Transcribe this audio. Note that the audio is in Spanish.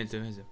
intermezzo.